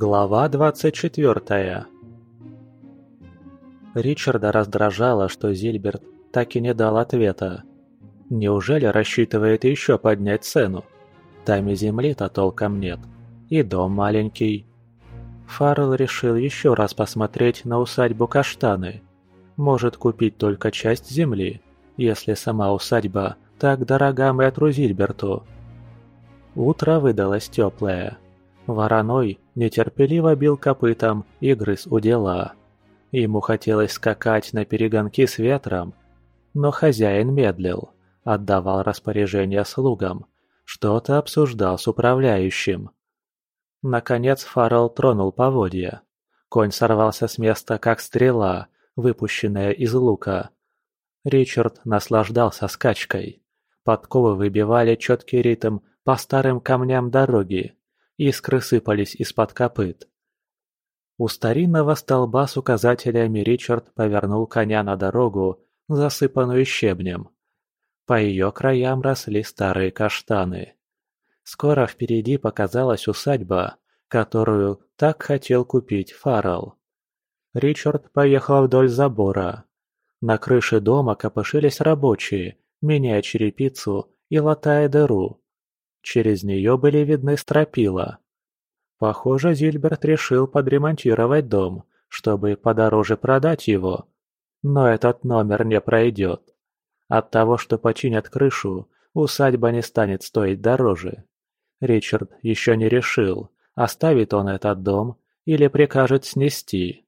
Глава 24 Ричарда раздражало, что Зильберт так и не дал ответа. Неужели рассчитывает еще поднять цену? Там и земли-то толком нет. И дом маленький. Фаррелл решил еще раз посмотреть на усадьбу Каштаны. Может купить только часть земли, если сама усадьба так дорога мэтру Зильберту. Утро выдалось теплое. Вороной нетерпеливо бил копытом и грыз у дела. Ему хотелось скакать на перегонки с ветром, но хозяин медлил, отдавал распоряжения слугам, что-то обсуждал с управляющим. Наконец Фаррелл тронул поводья. Конь сорвался с места, как стрела, выпущенная из лука. Ричард наслаждался скачкой. Подковы выбивали четкий ритм по старым камням дороги. Искры сыпались из-под копыт. У старинного столба с указателями Ричард повернул коня на дорогу, засыпанную щебнем. По ее краям росли старые каштаны. Скоро впереди показалась усадьба, которую так хотел купить Фаррелл. Ричард поехал вдоль забора. На крыше дома копошились рабочие, меняя черепицу и латая дыру. Через нее были видны стропила. Похоже, Зильберт решил подремонтировать дом, чтобы подороже продать его. Но этот номер не пройдет. От того, что починят крышу, усадьба не станет стоить дороже. Ричард еще не решил, оставит он этот дом или прикажет снести.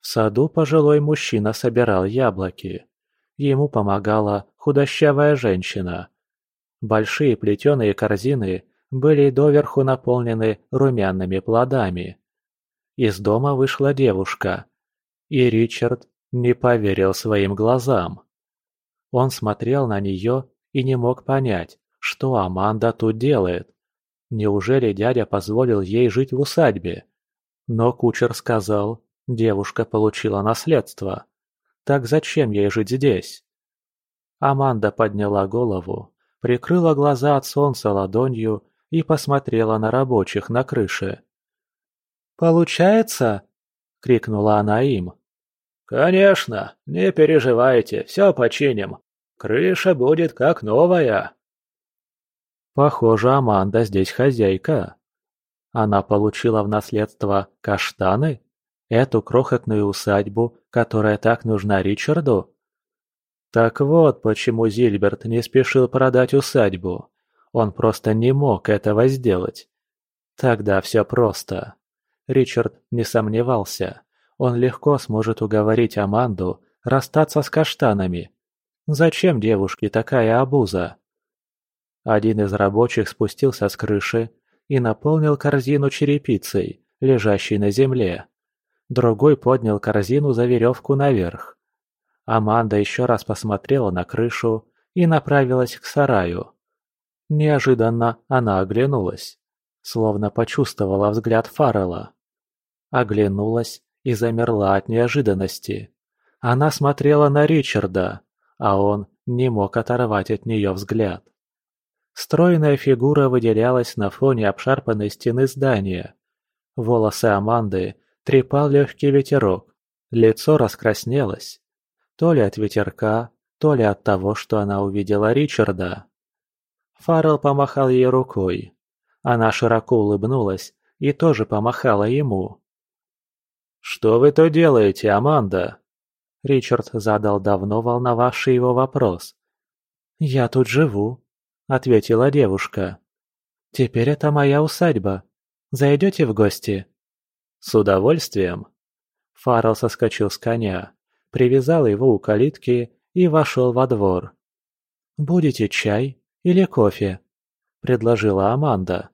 В саду пожилой мужчина собирал яблоки. Ему помогала худощавая женщина, Большие плетеные корзины были доверху наполнены румяными плодами. Из дома вышла девушка, и Ричард не поверил своим глазам. Он смотрел на нее и не мог понять, что Аманда тут делает. Неужели дядя позволил ей жить в усадьбе? Но кучер сказал, девушка получила наследство. Так зачем ей жить здесь? Аманда подняла голову прикрыла глаза от солнца ладонью и посмотрела на рабочих на крыше. «Получается?» — крикнула она им. «Конечно, не переживайте, все починим. Крыша будет как новая». Похоже, Аманда здесь хозяйка. Она получила в наследство каштаны? Эту крохотную усадьбу, которая так нужна Ричарду? Так вот, почему Зильберт не спешил продать усадьбу. Он просто не мог этого сделать. Тогда все просто. Ричард не сомневался. Он легко сможет уговорить Аманду расстаться с каштанами. Зачем девушке такая обуза? Один из рабочих спустился с крыши и наполнил корзину черепицей, лежащей на земле. Другой поднял корзину за веревку наверх. Аманда еще раз посмотрела на крышу и направилась к сараю. Неожиданно она оглянулась, словно почувствовала взгляд Фаррелла. Оглянулась и замерла от неожиданности. Она смотрела на Ричарда, а он не мог оторвать от нее взгляд. Стройная фигура выделялась на фоне обшарпанной стены здания. Волосы Аманды трепал легкий ветерок, лицо раскраснелось. То ли от ветерка, то ли от того, что она увидела Ричарда. Фаррелл помахал ей рукой. Она широко улыбнулась и тоже помахала ему. «Что вы то делаете, Аманда?» Ричард задал давно волновавший его вопрос. «Я тут живу», — ответила девушка. «Теперь это моя усадьба. Зайдете в гости?» «С удовольствием». Фаррелл соскочил с коня привязал его у калитки и вошел во двор. «Будете чай или кофе?» – предложила Аманда.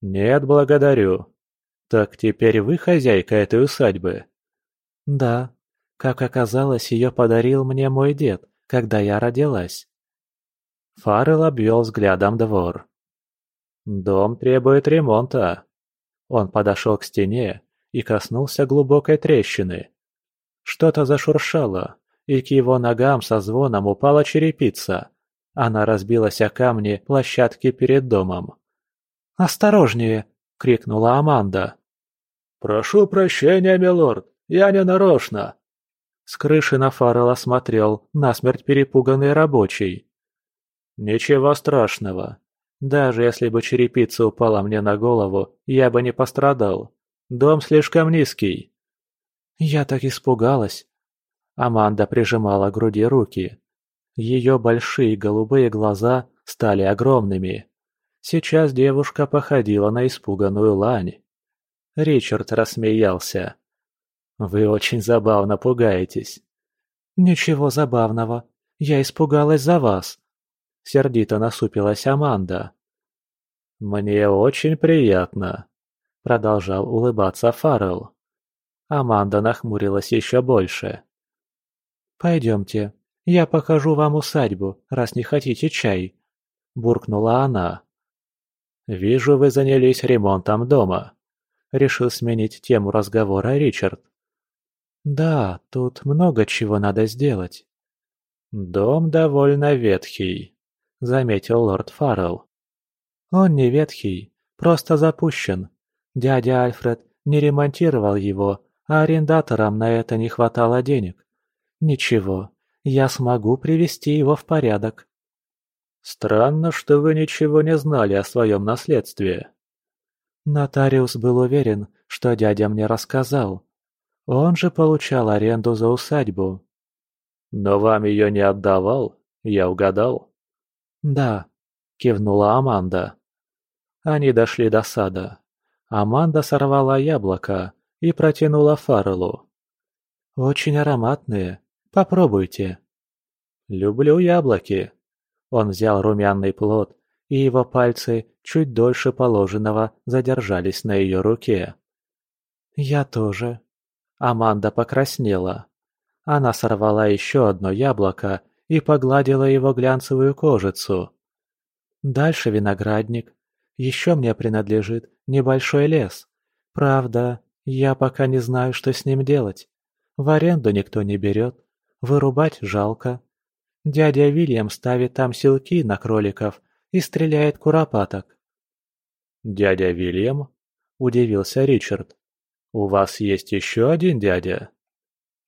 «Нет, благодарю. Так теперь вы хозяйка этой усадьбы?» «Да. Как оказалось, ее подарил мне мой дед, когда я родилась». Фаррелл обвел взглядом двор. «Дом требует ремонта». Он подошел к стене и коснулся глубокой трещины. Что-то зашуршало, и к его ногам со звоном упала черепица. Она разбилась о камни площадки перед домом. «Осторожнее!» — крикнула Аманда. «Прошу прощения, милорд, я не нарочно!» С крыши на Фаррелла смотрел насмерть перепуганный рабочий. «Ничего страшного. Даже если бы черепица упала мне на голову, я бы не пострадал. Дом слишком низкий». «Я так испугалась!» Аманда прижимала к груди руки. Ее большие голубые глаза стали огромными. Сейчас девушка походила на испуганную лань. Ричард рассмеялся. «Вы очень забавно пугаетесь». «Ничего забавного. Я испугалась за вас». Сердито насупилась Аманда. «Мне очень приятно», — продолжал улыбаться Фаррелл. Аманда нахмурилась еще больше. «Пойдемте, я покажу вам усадьбу, раз не хотите чай», — буркнула она. «Вижу, вы занялись ремонтом дома», — решил сменить тему разговора Ричард. «Да, тут много чего надо сделать». «Дом довольно ветхий», — заметил лорд Фаррелл. «Он не ветхий, просто запущен. Дядя Альфред не ремонтировал его, а арендаторам на это не хватало денег. Ничего, я смогу привести его в порядок». «Странно, что вы ничего не знали о своем наследстве». Нотариус был уверен, что дядя мне рассказал, он же получал аренду за усадьбу. Но вам ее не отдавал? Я угадал? Да, кивнула Аманда. Они дошли до сада. Аманда сорвала яблоко и протянула Фарреллу. «Очень ароматные. Попробуйте». «Люблю яблоки». Он взял румяный плод, и его пальцы чуть дольше положенного задержались на ее руке. «Я тоже», Аманда покраснела. Она сорвала еще одно яблоко и погладила его глянцевую кожицу. Дальше виноградник. Еще мне принадлежит небольшой лес. Правда, я пока не знаю, что с ним делать. В аренду никто не берет. Вырубать жалко. Дядя Вильям ставит там селки на кроликов и стреляет куропаток. «Дядя Вильям?» – удивился Ричард. «У вас есть еще один дядя?»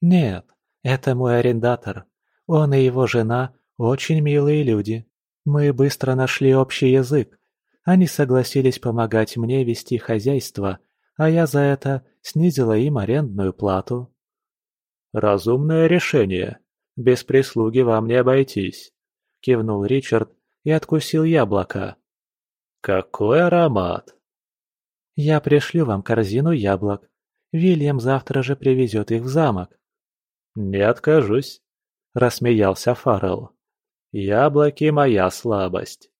«Нет, это мой арендатор. Он и его жена очень милые люди. Мы быстро нашли общий язык. Они согласились помогать мне вести хозяйство, а я за это снизила им арендную плату». «Разумное решение. Без прислуги вам не обойтись», — кивнул Ричард и откусил яблоко. «Какой аромат!» «Я пришлю вам корзину яблок. Вильям завтра же привезет их в замок». «Не откажусь», — рассмеялся Фаррелл. «Яблоки — моя слабость».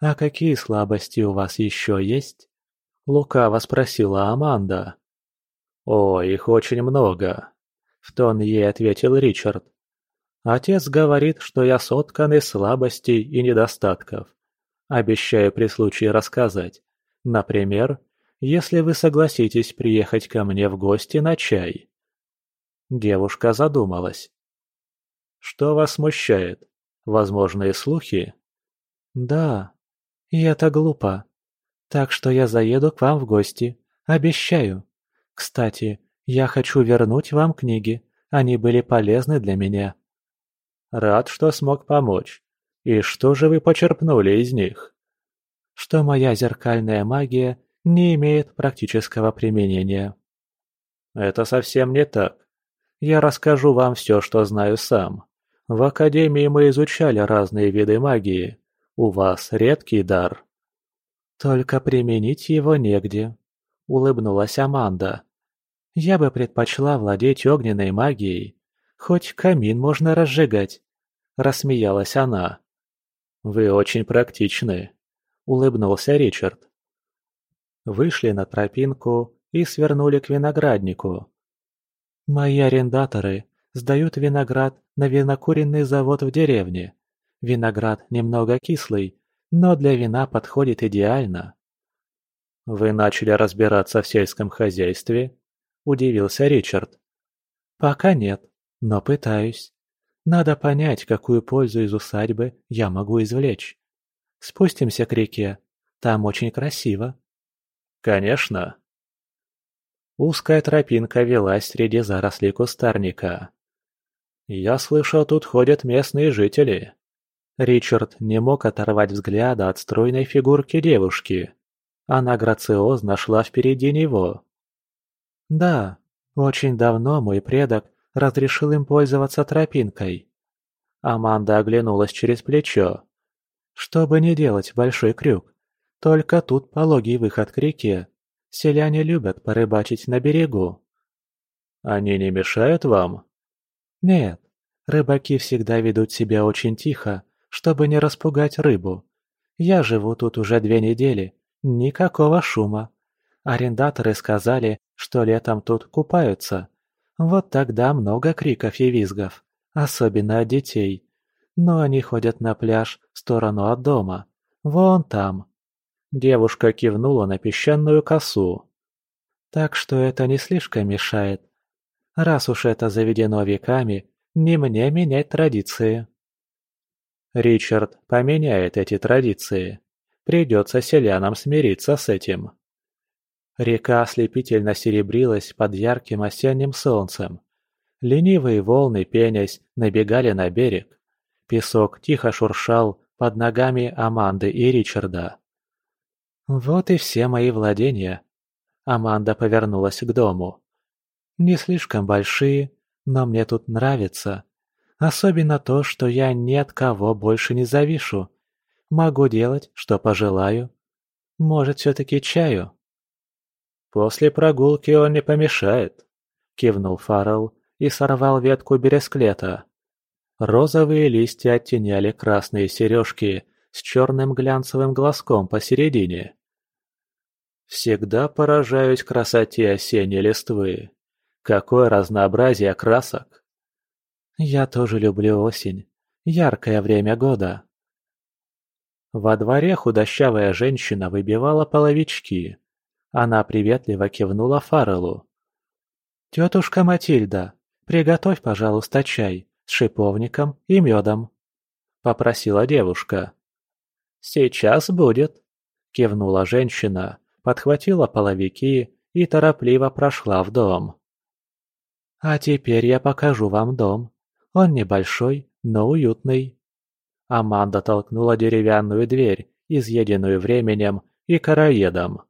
«А какие слабости у вас еще есть?» — лукаво спросила Аманда. «О, их очень много», — в тон ей ответил Ричард. «Отец говорит, что я соткан из слабостей и недостатков. Обещаю при случае рассказать. Например, если вы согласитесь приехать ко мне в гости на чай». Девушка задумалась. «Что вас смущает? Возможные слухи?» «Да, и это глупо. Так что я заеду к вам в гости. Обещаю. Кстати, я хочу вернуть вам книги. Они были полезны для меня». «Рад, что смог помочь. И что же вы почерпнули из них?» «Что моя зеркальная магия не имеет практического применения. Это совсем не так. Я расскажу вам все, что знаю сам. В Академии мы изучали разные виды магии. У вас редкий дар. Только применить его негде, улыбнулась Аманда. Я бы предпочла владеть огненной магией. Хоть камин можно разжигать, рассмеялась она. Вы очень практичны, улыбнулся Ричард вышли на тропинку и свернули к винограднику. «Мои арендаторы сдают виноград на винокуренный завод в деревне. Виноград немного кислый, но для вина подходит идеально». «Вы начали разбираться в сельском хозяйстве?» – удивился Ричард. «Пока нет, но пытаюсь. Надо понять, какую пользу из усадьбы я могу извлечь. Спустимся к реке, там очень красиво». «Конечно», Узкая тропинка велась среди зарослей кустарника. «Я слышал, тут ходят местные жители». Ричард не мог оторвать взгляда от стройной фигурки девушки. Она грациозно шла впереди него. «Да, очень давно мой предок разрешил им пользоваться тропинкой». Аманда оглянулась через плечо. «Чтобы не делать большой крюк, только тут пологий выход к реке. Селяне любят порыбачить на берегу». «Они не мешают вам?» «Нет, рыбаки всегда ведут себя очень тихо, чтобы не распугать рыбу. Я живу тут уже две недели, никакого шума. Арендаторы сказали, что летом тут купаются. Вот тогда много криков и визгов, особенно от детей. Но они ходят на пляж в сторону от дома, вон там». Девушка кивнула на песчаную косу. «Так что это не слишком мешает. Раз уж это заведено веками, не мне менять традиции». Ричард поменяет эти традиции. Придется селянам смириться с этим. Река ослепительно серебрилась под ярким осенним солнцем. Ленивые волны, пенясь, набегали на берег. Песок тихо шуршал под ногами Аманды и Ричарда. «Вот и все мои владения». Аманда повернулась к дому. «Не слишком большие, но мне тут нравится. Особенно то, что я ни от кого больше не завишу. Могу делать, что пожелаю. Может, все-таки чаю?» «После прогулки он не помешает», — кивнул Фаррелл и сорвал ветку бересклета. Розовые листья оттеняли красные сережки с черным глянцевым глазком посередине. Всегда поражаюсь красоте осенней листвы. Какое разнообразие красок! Я тоже люблю осень. Яркое время года. Во дворе худощавая женщина выбивала половички. Она приветливо кивнула Фарреллу. «Тетушка Матильда, приготовь, пожалуйста, чай с шиповником и медом», — попросила девушка. «Сейчас будет», — кивнула женщина, подхватила половики и торопливо прошла в дом. «А теперь я покажу вам дом. Он небольшой, но уютный». Аманда толкнула деревянную дверь, изъеденную временем и короедом.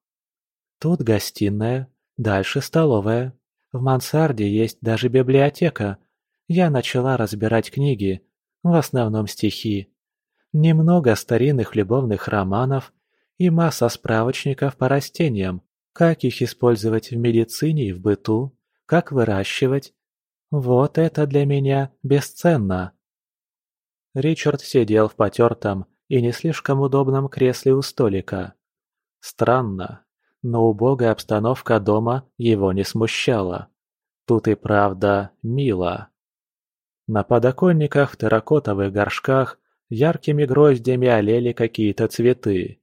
«Тут гостиная, дальше столовая. В мансарде есть даже библиотека. Я начала разбирать книги, в основном стихи. Немного старинных любовных романов и масса справочников по растениям, как их использовать в медицине и в быту, как выращивать. Вот это для меня бесценно. Ричард сидел в потертом и не слишком удобном кресле у столика. Странно, но убогая обстановка дома его не смущала. Тут и правда мило. На подоконниках в терракотовых горшках яркими гроздями олели какие-то цветы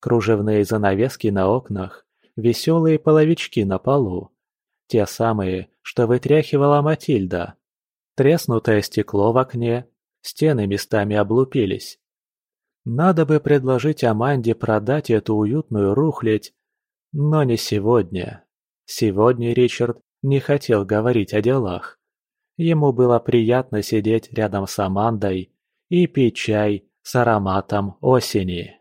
кружевные занавески на окнах, веселые половички на полу. Те самые, что вытряхивала Матильда. Треснутое стекло в окне, стены местами облупились. Надо бы предложить Аманде продать эту уютную рухлядь, но не сегодня. Сегодня Ричард не хотел говорить о делах. Ему было приятно сидеть рядом с Амандой и пить чай с ароматом осени.